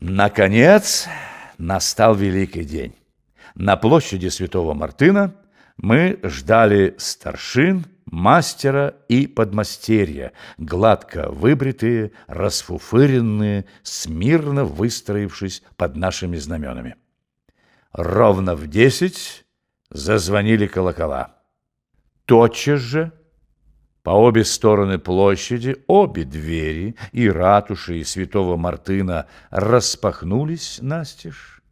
Наконец настал великий день. На площади Святого Мартына мы ждали старшин, мастера и подмастерья, гладко выбритые, расфуфыренные, смирно выстроившись под нашими знаменами. Ровно в десять зазвонили колокола. Тотчас же по обе стороны площади обе двери и ратуши, и святого Мартына распахнулись настежь,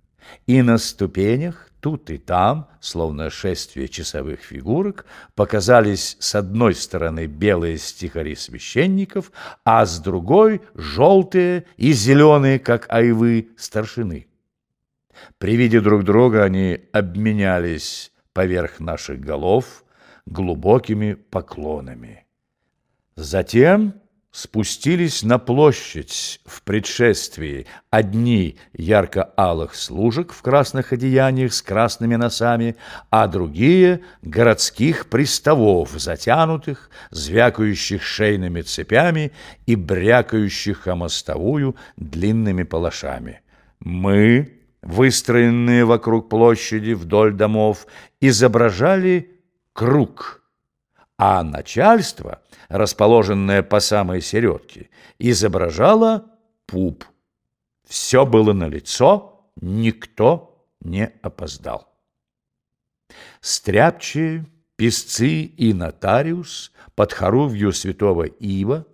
и на ступенях тут и там, словно шествие часовых фигурок, показались с одной стороны белые стихари священников, а с другой — желтые и зеленые, как айвы, старшины. При виде друг друга они обменялись поверх наших голов глубокими поклонами. Затем спустились на площадь в предшествии одни ярко-алых служек в красных одеяниях с красными носами, а другие — городских приставов, затянутых, звякающих шейными цепями и брякающих о мостовую длинными палашами. Мы, выстроенные вокруг площади вдоль домов, изображали круг — а начальство, расположенное по самой середке, изображало пуп. Все было налицо, никто не опоздал. Стряпчие, писцы и нотариус под хоровью святого Ива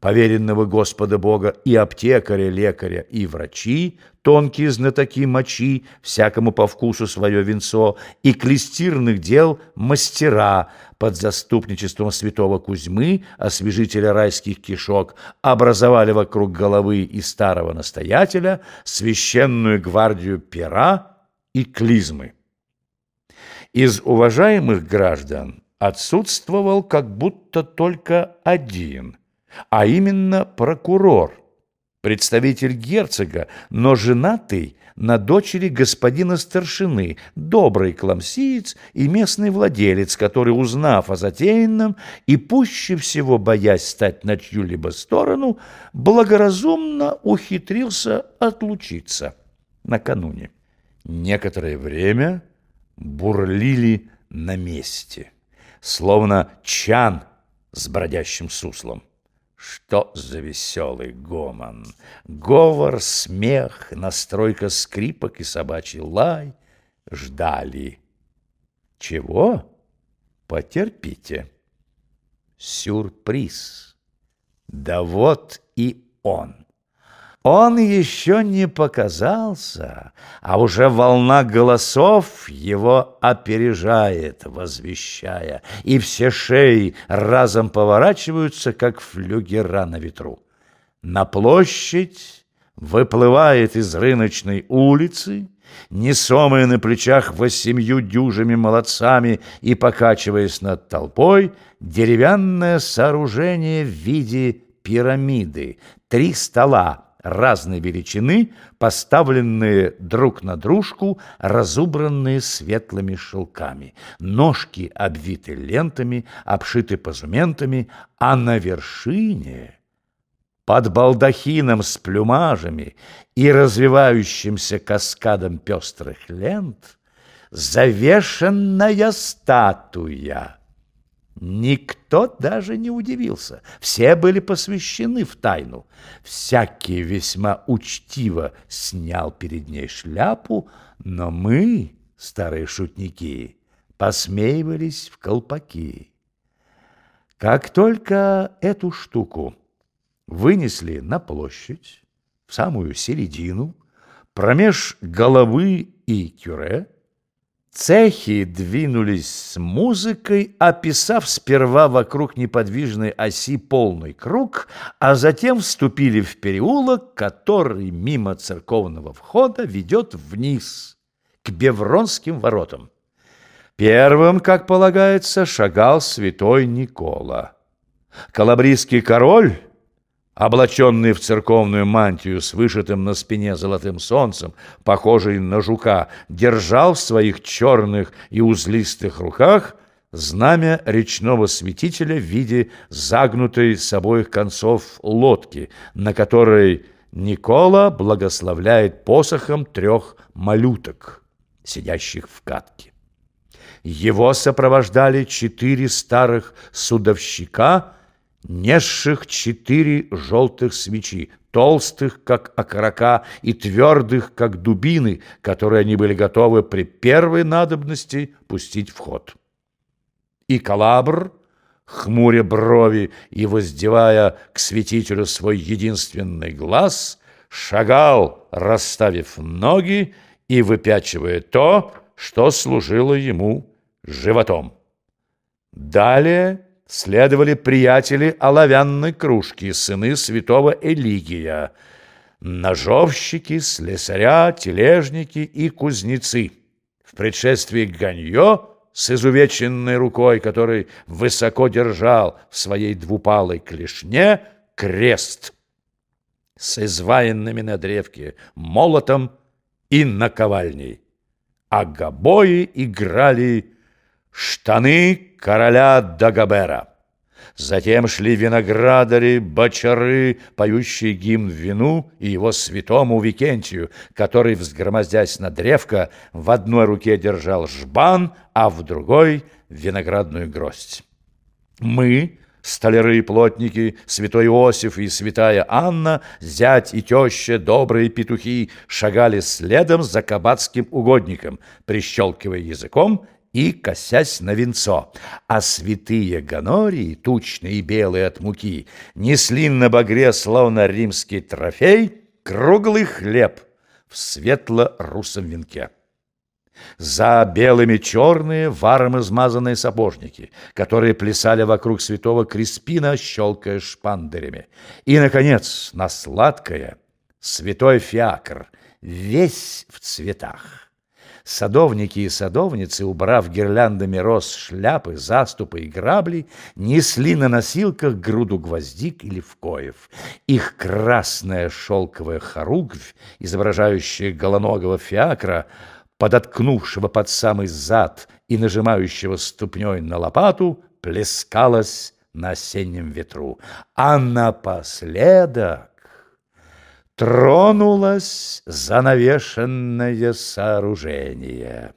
поверенного Господа Бога, и аптекаря, лекаря, и врачи, тонкие знатоки мочи, всякому по вкусу свое венцо, и клестирных дел мастера под заступничеством святого Кузьмы, освежителя райских кишок, образовали вокруг головы и старого настоятеля священную гвардию пера и клизмы. Из уважаемых граждан отсутствовал как будто только один – а именно прокурор, представитель герцога, но женатый на дочери господина старшины, добрый кламсиец и местный владелец, который, узнав о затеянном и пуще всего боясь стать на чью-либо сторону, благоразумно ухитрился отлучиться накануне. Некоторое время бурлили на месте, словно чан с бродящим суслом. Что за веселый гомон! Говор, смех, настройка скрипок и собачий лай ждали. Чего? Потерпите. Сюрприз. Да вот и он. Он еще не показался, а уже волна голосов его опережает, возвещая, и все шеи разом поворачиваются, как флюгера на ветру. На площадь выплывает из рыночной улицы, несомая на плечах восемью дюжими молодцами и покачиваясь над толпой, деревянное сооружение в виде пирамиды, три стола, разной величины, поставленные друг на дружку, разубранные светлыми шелками. Ножки обвиты лентами, обшиты позументами, а на вершине, под балдахином с плюмажами и развивающимся каскадом пестрых лент, завешенная статуя — Никто даже не удивился. Все были посвящены в тайну. Всякий весьма учтиво снял перед ней шляпу, но мы, старые шутники, посмеивались в колпаки. Как только эту штуку вынесли на площадь, в самую середину, промеж головы и кюре, Цехи двинулись с музыкой, описав сперва вокруг неподвижной оси полный круг, а затем вступили в переулок, который мимо церковного входа ведет вниз, к Бевронским воротам. Первым, как полагается, шагал святой Никола. Калабрийский король облаченный в церковную мантию с вышитым на спине золотым солнцем, похожий на жука, держал в своих черных и узлистых руках знамя речного святителя в виде загнутой с обоих концов лодки, на которой Никола благословляет посохом трех малюток, сидящих в катке. Его сопровождали четыре старых судовщика, несших четыре желтых свечи, толстых, как окорока, и твердых, как дубины, которые они были готовы при первой надобности пустить в ход. И Калабр, хмуря брови и воздевая к святителю свой единственный глаз, шагал, расставив ноги и выпячивая то, что служило ему животом. Далее следовали приятели оловянной кружки, сыны святого Элигия, ножовщики, слесаря, тележники и кузнецы. В предшествии Ганьо с изувеченной рукой, который высоко держал в своей двупалой клешне крест с изваянными на древке молотом и наковальней. А гобои играли штаны короля Дагобера. Затем шли виноградари, бочары, поющие гимн вину и его святому Викентию, который, взгромоздясь на древко, в одной руке держал жбан, а в другой — виноградную гроздь. Мы, столяры и плотники, святой Иосиф и святая Анна, зять и теща, добрые петухи, шагали следом за кабацким угодником, прищелкивая языком и косясь на венцо, а святые гонории, тучные и белые от муки, несли на багре, словно римский трофей, круглый хлеб в светло-русом венке. За белыми черные, варом измазанные сапожники, которые плясали вокруг святого Криспина, щелкая шпандерями. И, наконец, на сладкое святой фиакр, весь в цветах. Садовники и садовницы, убрав гирляндами роз шляпы, заступы и грабли, несли на носилках груду гвоздик и левкоев. Их красная шелковая хоругвь, изображающая голоногого фиакра, подоткнувшего под самый зад и нажимающего ступней на лопату, плескалась на осеннем ветру. А напоследок тронулось занавешенное сооружение.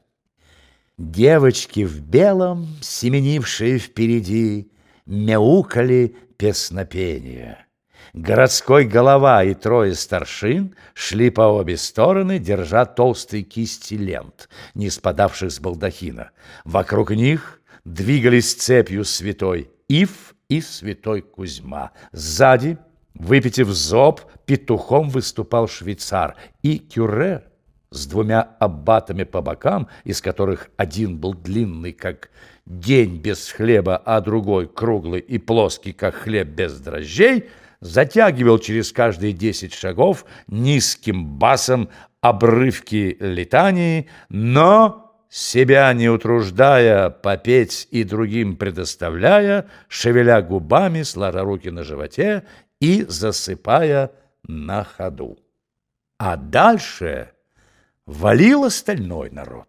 Девочки в белом, семенившие впереди, мяукали песнопение. Городской голова и трое старшин шли по обе стороны, держа толстые кисти лент, не спадавших с балдахина. Вокруг них двигались цепью святой Ив и святой Кузьма. Сзади — Выпитив зоб, петухом выступал швейцар, и кюре с двумя аббатами по бокам, из которых один был длинный, как день без хлеба, а другой круглый и плоский, как хлеб без дрожжей, затягивал через каждые десять шагов низким басом обрывки летании, но, себя не утруждая, попеть и другим предоставляя, шевеля губами, сложа руки на животе и засыпая на ходу. А дальше валил остальной народ.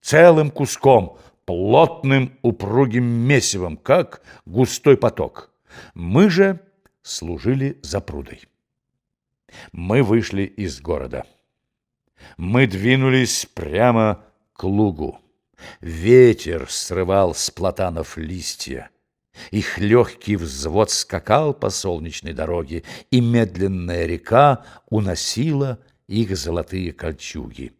Целым куском, плотным упругим месивом, как густой поток. Мы же служили за прудой. Мы вышли из города. Мы двинулись прямо к лугу. Ветер срывал с платанов листья. Их легкий взвод скакал по солнечной дороге, и медленная река уносила их золотые кольчуги.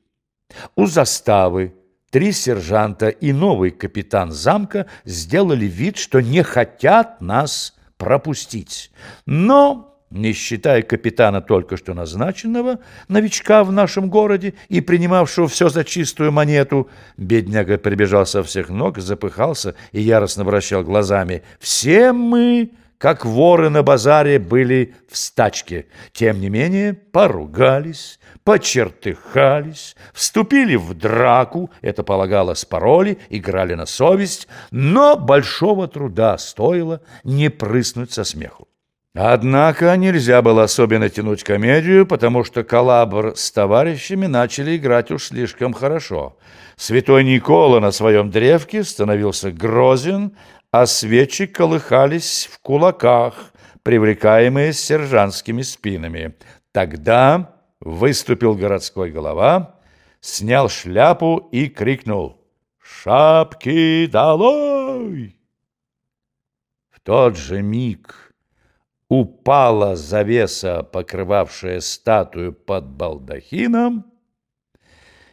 У заставы три сержанта и новый капитан замка сделали вид, что не хотят нас пропустить. Но не считая капитана только что назначенного, новичка в нашем городе и принимавшего все за чистую монету, бедняга прибежал со всех ног, запыхался и яростно вращал глазами. Все мы, как воры на базаре, были в стачке. Тем не менее, поругались, почертыхались, вступили в драку, это полагалось пароли, играли на совесть, но большого труда стоило не прыснуть со смеху. Однако нельзя было особенно тянуть комедию, потому что Калабр с товарищами начали играть уж слишком хорошо. Святой Никола на своем древке становился грозен, а свечи колыхались в кулаках, привлекаемые сержантскими спинами. Тогда выступил городской голова, снял шляпу и крикнул «Шапки долой!». В тот же миг упала завеса, покрывавшая статую под балдахином,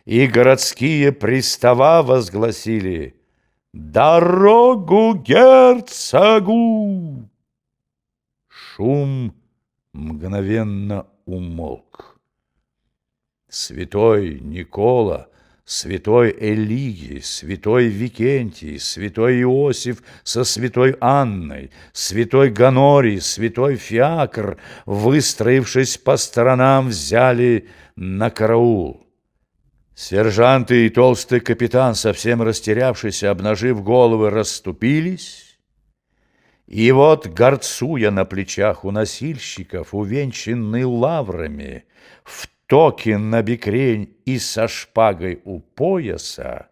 и городские пристава возгласили «Дорогу герцогу!» Шум мгновенно умолк. Святой Никола, святой Элигий, святой Викентий, святой Иосиф со святой Анной, святой Ганорий, святой Фиакр, выстроившись по сторонам, взяли на караул. Сержанты и толстый капитан, совсем растерявшись, обнажив головы, расступились. И вот, горцуя на плечах у носильщиков, увенчанный лаврами, в токе на бикрень и со шпагой у пояса,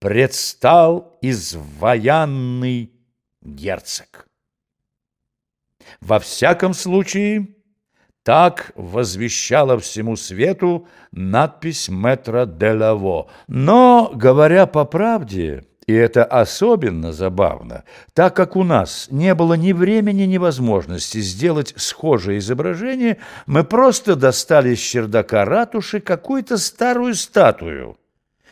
предстал изваянный герцог. Во всяком случае, так возвещала всему свету надпись метра Делаво. Но, говоря по правде, и это особенно забавно, так как у нас не было ни времени, ни возможности сделать схожее изображение, мы просто достали с чердака ратуши какую-то старую статую.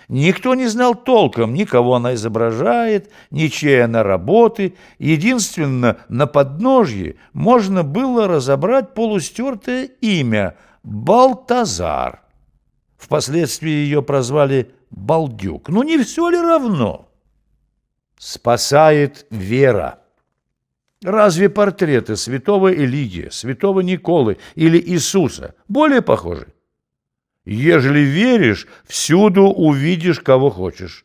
Никто не знал толком, ни кого она изображает, ни чьей она работы. Единственно, на подножье можно было разобрать полустертое имя – Балтазар. Впоследствии ее прозвали Балдюк. Ну не все ли равно? Спасает вера. Разве портреты святого Элигия, святого Николы или Иисуса более похожи? Ежели веришь, всюду увидишь, кого хочешь.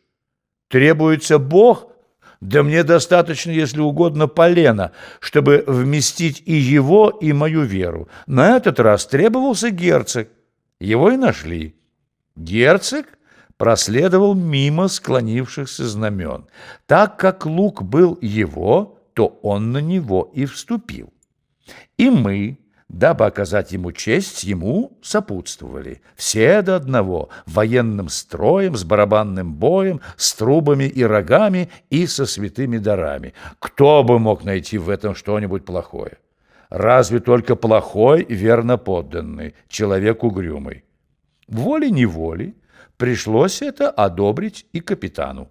Требуется Бог, да мне достаточно, если угодно, полена, чтобы вместить и его, и мою веру. На этот раз требовался герцог. Его и нашли. Герцог проследовал мимо склонившихся знамен. Так как лук был его, то он на него и вступил. И мы, дабы оказать ему честь, ему сопутствовали. Все до одного, военным строем, с барабанным боем, с трубами и рогами и со святыми дарами. Кто бы мог найти в этом что-нибудь плохое? Разве только плохой, верно подданный, человек угрюмый. Волей-неволей пришлось это одобрить и капитану.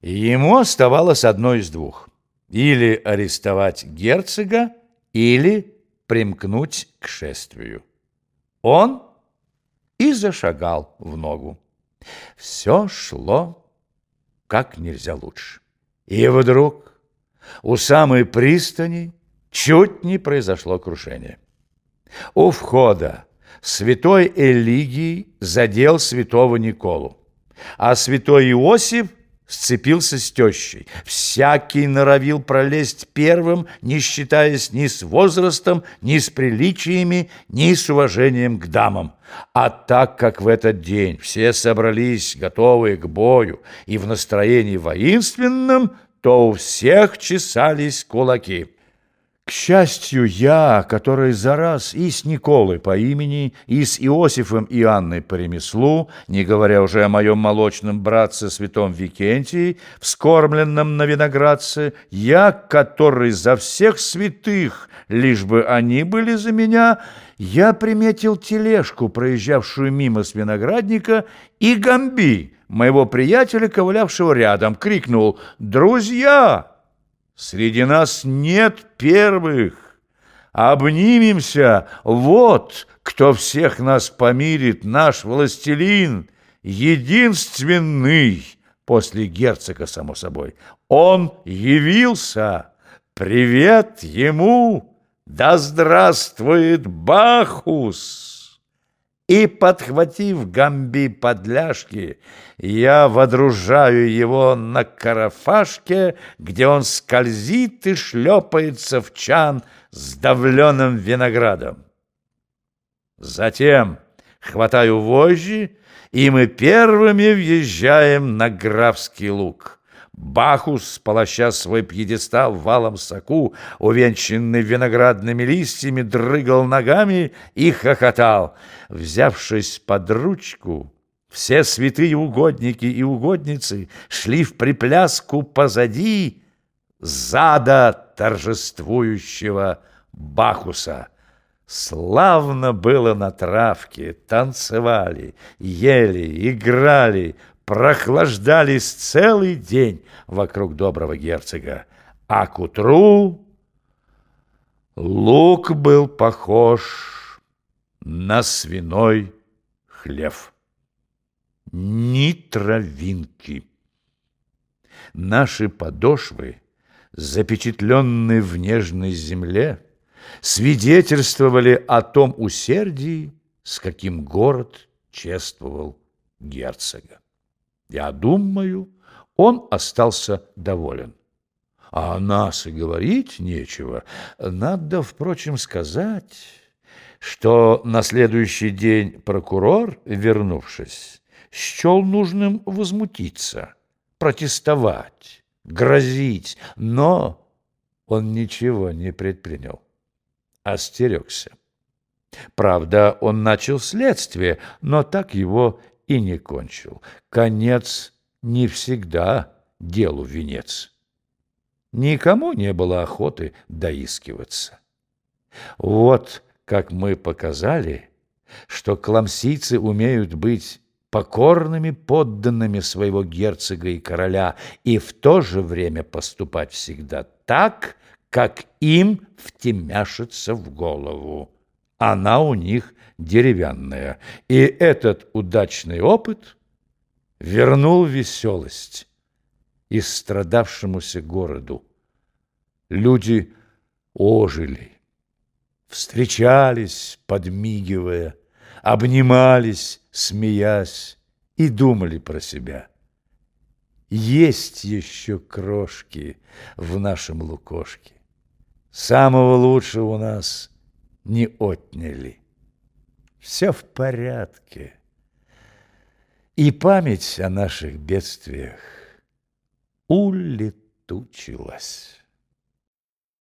Ему оставалось одно из двух. Или арестовать герцога, или примкнуть к шествию. Он и зашагал в ногу. Все шло как нельзя лучше. И вдруг у самой пристани чуть не произошло крушение. У входа святой Элигий задел святого Николу, а святой Иосиф – сцепился с тещей. Всякий норовил пролезть первым, не считаясь ни с возрастом, ни с приличиями, ни с уважением к дамам. А так как в этот день все собрались, готовые к бою и в настроении воинственном, то у всех чесались кулаки. Счастью, я, который за раз и с Николой по имени, и с Иосифом и Анной по ремеслу, не говоря уже о моем молочном братце святом Викентии, вскормленном на виноградце, я, который за всех святых, лишь бы они были за меня, я приметил тележку, проезжавшую мимо с виноградника, и Гамби, моего приятеля, ковылявшего рядом, крикнул «Друзья!» Среди нас нет первых. Обнимемся, вот кто всех нас помирит, наш властелин, единственный, после герцога, само собой. Он явился. Привет ему! Да здравствует Бахус! И, подхватив Гамби подляшки, я водружаю его на карафашке, где он скользит и шлепается в чан с давленным виноградом. Затем хватаю вожжи, и мы первыми въезжаем на графский луг. Бахус, полоща свой пьедестал валом соку, увенчанный виноградными листьями, дрыгал ногами и хохотал. Взявшись под ручку, все святые угодники и угодницы шли в припляску позади зада торжествующего Бахуса. Славно было на травке, танцевали, ели, играли, прохлаждались целый день вокруг доброго герцога. А к утру лук был похож на свиной хлев. Ни травинки. Наши подошвы, запечатленные в нежной земле, свидетельствовали о том усердии, с каким город чествовал герцога. Я думаю, он остался доволен. А о нас и говорить нечего. Надо, впрочем, сказать, что на следующий день прокурор, вернувшись, счел нужным возмутиться, протестовать, грозить, но он ничего не предпринял остерегся. Правда, он начал следствие, но так его и не кончил. Конец не всегда делу венец. Никому не было охоты доискиваться. Вот как мы показали, что кламсийцы умеют быть покорными подданными своего герцога и короля и в то же время поступать всегда так, как им втемяшится в голову. Она у них деревянная, и этот удачный опыт вернул веселость истрадавшемуся городу. Люди ожили, встречались, подмигивая, обнимались, смеясь, и думали про себя. Есть еще крошки в нашем лукошке. Самого лучшего у нас не отняли. Все в порядке. И память о наших бедствиях улетучилась.